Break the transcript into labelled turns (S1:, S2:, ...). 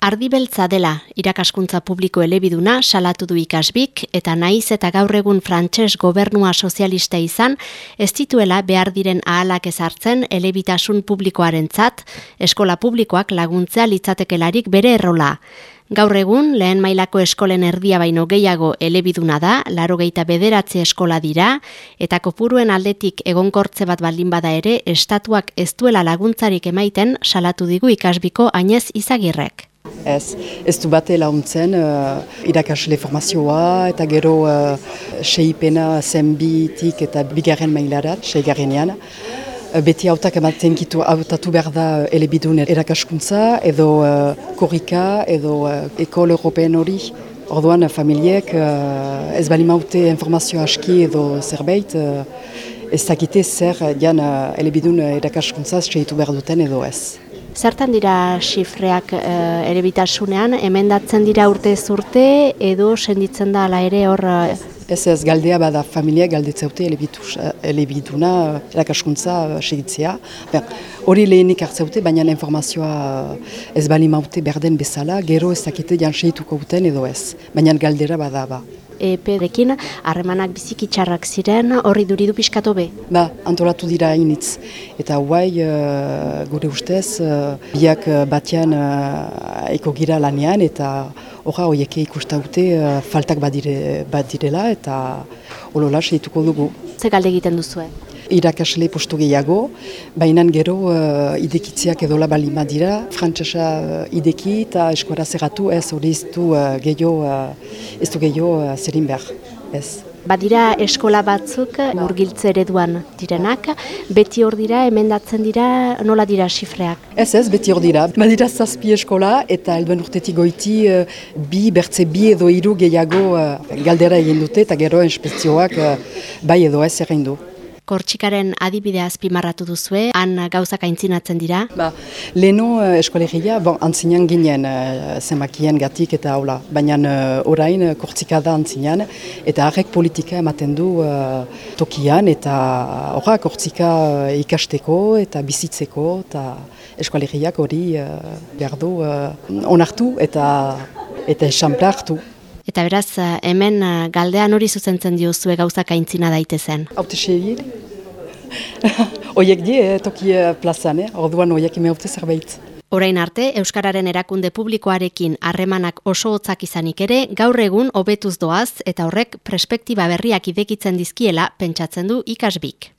S1: Ardibeltza dela irakaskuntza publiko elebiduna salatu du ikasbik eta naiz eta gaur egun frantses gobernua sozialista izan ez dituela behar diren ahalak ezartzen elebitasun publikoarentzat eskola publikoak laguntzea litzatekelarik bere errola. Gaur egun, lehen mailako eskolen erdia baino gehiago elebiduna da, laro geita bederatzi eskola dira, eta kopuruen aldetik egonkortze bat baldin bada ere, estatuak ez duela laguntzarik emaiten salatu digu ikasbiko ainez izagirrek.
S2: Ez, ez du bate launtzen uh, irakasle formazioa eta gero uh, seipena zenbitik eta bigarren mailarat, seigarrenean. Uh, beti autak ematen kitu autatu behar da uh, elebidun erakaskuntza edo uh, korrika edo uh, ekol european hori. Orduan familiek uh, ez bali maute informazio aski edo zerbait uh, ez dakite zer dian uh, elebidun erakaskuntza seitu behar duten edo ez.
S1: Zertan dira xifreak e, ere bitasunean, emendatzen dira urte urte, edo senditzen da ala ere hor...
S2: Eh, ez ez galdea bada familia galdetzeute elebiduna, erakaskuntza segitzea. Hori lehenik hartzeute, baina informazioa ez bali maute berden bezala, gero ez dakite jan segituko uten edo ez. Baina galdera bada ba.
S1: EPerekin harremanak bizikitxarrak ziren, horri duridu pixkatu be?
S2: Ba, antolatu dira hainitz. Eta guai, uh, gure ustez, uh, biak uh, batean uh, eko gira lanean, eta horra horieke ikustaute uh, faltak badire, badirela, eta holola segituko dugu.
S1: Ze galde egiten duzuen?
S2: Irakasle postu gehiago, baina gero uh, idekitziak edo labali madira, frantzesa uh, ideki eta eskuara zerratu ez hori ez du uh, gehiago, uh, ez du gehiago uh, zerin behar, ez.
S1: Badira eskola batzuk murgiltze ereduan direnak, beti hor dira, emendatzen dira, nola dira xifreak?
S2: Ez ez, beti hor dira. Badira zazpi eskola eta elduen urtetik goiti bi, bertze bi edo hiru gehiago galdera egin dute eta gero inspezioak bai edo ez egin du.
S1: Kortxikaren adibidea azpimarratu duzue, han gauzak aintzinatzen dira?
S2: Ba, leheno uh, eskolegia, bon, antzinean ginen uh, zenbakien gatik eta hola, baina uh, orain uh, kortzika da antzinean, eta harrek politika ematen du tokian, eta horra kortzika ikasteko eta bizitzeko, eta eskolegiak hori uh, behar du onartu eta, eta esamplartu.
S1: Eta beraz, eh, hemen eh, galdean hori zuzentzen diozue gauzak aintzina daitezen.
S2: Haute xeri? Oiek die, eh, toki plazan, eh? orduan oiek ime haute zerbait.
S1: Orain arte, Euskararen erakunde publikoarekin harremanak oso hotzak izanik ere, gaur egun hobetuz doaz eta horrek perspektiba berriak idekitzen dizkiela pentsatzen du ikasbik.